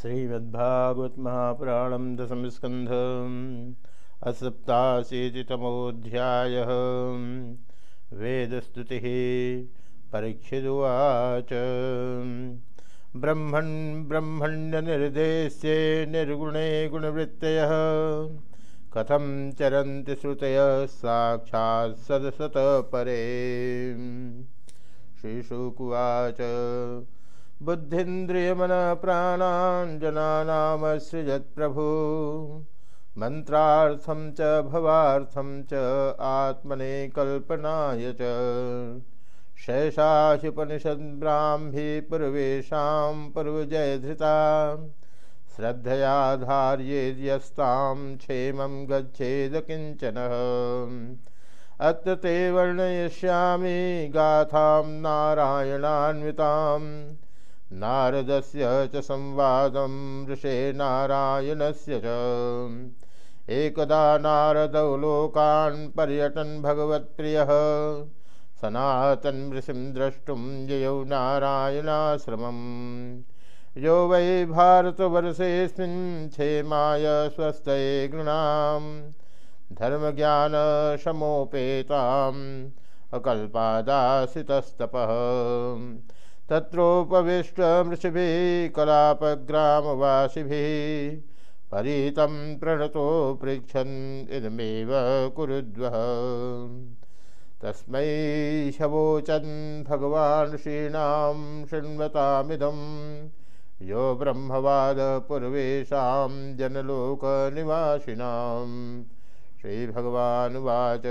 श्रीमद्भागवत महापुराणम दशम स्कंध असप्ताशीतितमोध्याय वेदस्तुति। परीक्षिवाच ब्रह्मण ब्रह्मण्य निर्देश्ये निर्गुणे गुणवृत्तय। कथम चरन्ति श्रुतय साक्षात् सदसत परे। श्रीशुकुवाच बुद्धिन्द्रियमन प्राणाञ्जनानामसृजत्प्रभु मन्त्रार्थं च, भवार्थं च, आत्मने कल्पनाय च। पूर्वेशां पूर्वजयधृता। श्रद्धयाधार्येद्यस्तां क्षेमं गच्छेद किंचन। अत्र ते वर्णयिष्यामि, गाथां नारायणान्विताम्। नारदस्य च संवादं ऋषे नारायणस्य च। एकदा नारदौ लोकान् पर्यटन् भगवत्प्रियः। सनातन ऋषिं द्रष्टुं ययौ नारायणाश्रमम् यो वै भारतवर्षेऽस्मिन् क्षेमाय स्वस्थये गृणाम्। धर्मज्ञानशमोपेताम् अकल्पादासितस्तपः। तत्रोपविष्टमृषिभिः, कलापग्रामवासिभिः परीतं प्रणतो पृच्छन् इदमेव कुरुद्वः। तस्मै शवोचन् भगवान् ऋषीणां शृण्वतामिदं, यो ब्रह्मवादपूर्वेषां जनलोकनिवासिनां। श्रीभगवानुवाच।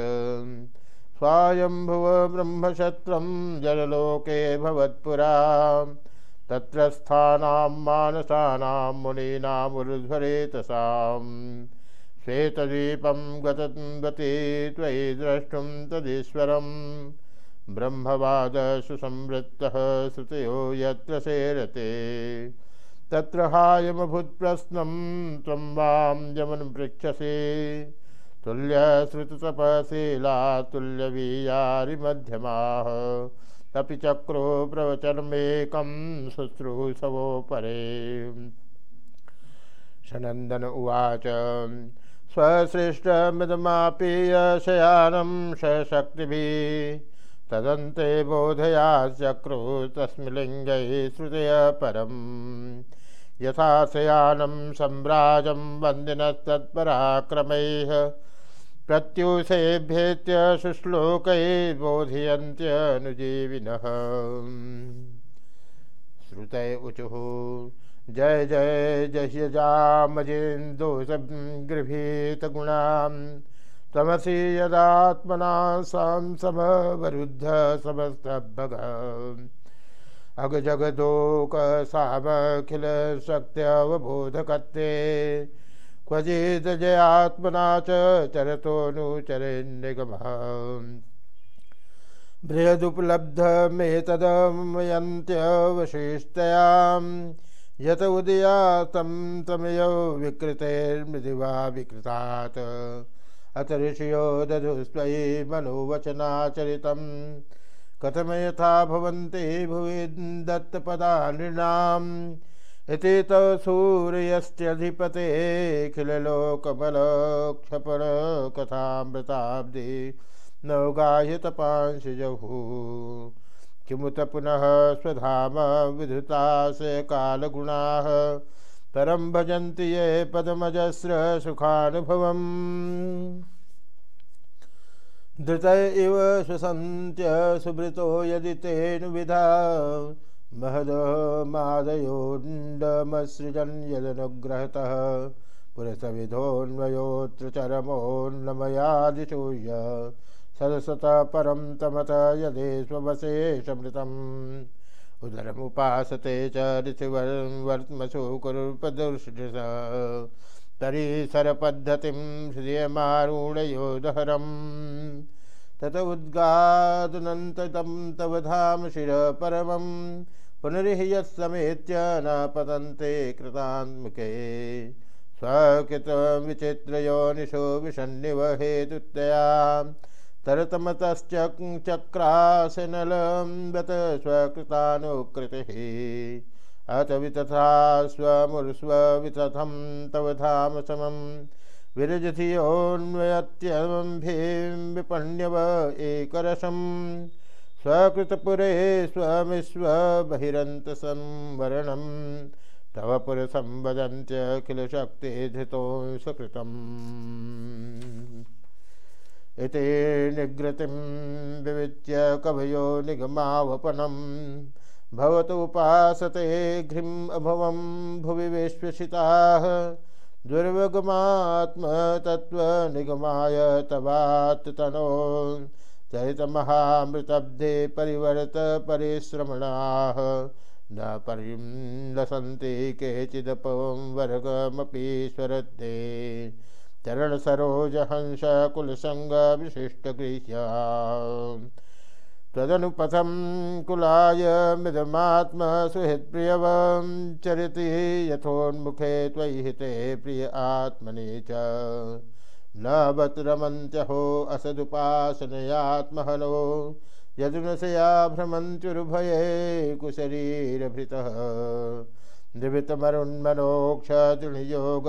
स्वायंभुव ब्रह्मशत्रं जललोके भवत्पुरा। तत्र स्थानां मानसानां मुनीनामुर्ध्वरेतसां श्वेतद्वीपं गतवती त्वयि द्रष्टुं तदीश्वरं। ब्रह्मवादसुसंवृत्तः श्रुतयो यत्र सेरते। तत्र हायमभूत्प्रश्नं त्वं वां यमन् तुल्यश्रुततपशीला तुल्यवीयारिमध्यमाः तपि चक्रो प्रवचनमेकं शुश्रूषवो परे सनन्दन उवाच स्वसृष्टमिदमापीय शयानं सशक्तिभिः तदन्ते बोधयाचक्रो तस्मिलिङ्गैः श्रुतय परम्। यथा शयानं सम्राजं वन्दिनस्तत्पराक्रमैः प्रत्युषेभ्येत्य शुश्लोकै बोधयन्त्यनुजीविनः श्रुतय ऊचुः। जय जय जह्यजामजेन्दोषगृभीतगुणां तमसि यदात्मना सां समवरुद्ध समस्तभग। अगजगदोक सामखिल शक्त्यवबोधकत्वे क्वचित् जयात्मना च चरतोऽनुचरेन्निगमः बृहदुपलब्धमेतदमयन्त्यवशिष्टयां यत उदया तं तमयो विकृतेर्मृदिवा विकृतात्। अथ ऋषियो दधुस्त्वयि मनोवचनाचरितम्। कथम यथा भवन्ति भुवि दत्तपदा नृणाम् इति तव सूर्यस्त्यधिपतेऽखिललोकमलक्षपणकथामृताब्दि नवगाह्यतपांशिजहुः किमुत पुनः स्वधाम विधुतास्य कालगुणाः, परं भजन्ति ये पदमजस्र सुखानुभवम्। धृत इव सुसन्त्य सुभृतो यदि तेन विधा महदमादयोण्डमसृजन् यदनुग्रहतः पुरसविधोन्वयोऽत्र चरमोन्नमयादिशूय सदसत परं तमत यदेष्वशेषमृतम् उदरमुपासते च ऋषिवर्मसु कुरुपदुर्षिष तरी सरपद्धतिं श्रियमारूढयोदहरम् तत उद्गादनन्ततं तव धाम शिर परमं पुनरिह यत्समेत्य न पतन्ते कृतान्मुखे स्वकृतविचित्रयोनिषो विषन्निव हेतुतया तरतमतश्चक्रासनलं बत स्वकृतानुकृतिः। अथ वितथा स्वमुर्स्व वितथं तव धाम समम्। विरजधियोन्वयत्यम्भिं विपण्यव एकरसम्। स्वकृतपुरे स्वमिस्व बहिरन्तसंवरणं तव पुरसंवदन्त्यखिलशक्तिधृतो सुकृतम्। इति निगृतिं विविच्य कवयो निगमावपनं भवतुपासते घ्रिम् अभवं भुवि विश्वसिताः। दुर्वगमात्मतत्त्वनिगमाय तवात्तनो चरितमहामृतब्धे परिवर्त परिश्रमणाः। न परिलसन्ति केचिदपं वर्गमपि स्वरद्धे चरणसरोजहंसकुलसङ्गविशिष्टगृह्या तदनुपथं कुलाय मिदमात्मसुहृत्प्रियवं चरिति यथोन्मुखे त्वयि हिते प्रिय आत्मने च। न बत असदुपासनयात्महनो यदुनसया भ्रमन्त्युर्भये कुशरीरभृतः। निवृतमरुन्मनोक्ष तृणयोग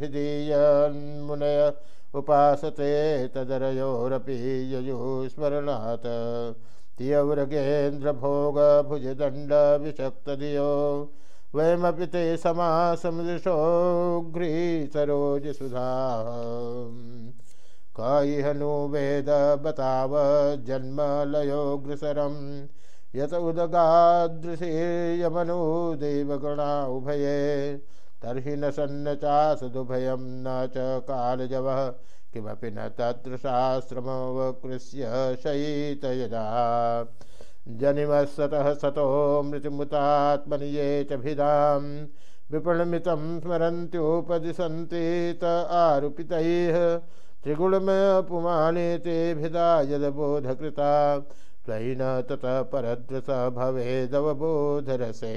हृदीयन्मुनय उपासते तदरयोरपि ययुस्मरणात् तियौरगेन्द्रभोगभुजदण्डविषक्तधियो वयमपि ते समासमदृशो घ्रीसरोजसुधा क इह नु वेद बताव जन्मलयोऽग्रसरं यत उदगादृशेयमनु देवगणा उभये। तर्हि न सन्न चासदुभयं न च कालजवः किमपि न तत्र शास्त्रमवकृष्य शयित यदा। जनिमस्सतः सतो मृतिमुतात्मनि ये च विपणमितं स्मरन्त्युपदिशन्ति त आरुपितैः। त्रिगुणमपुमाने ते यदबोधकृता। त्वयि न ततः परद्रस भवेदवबोधरसे।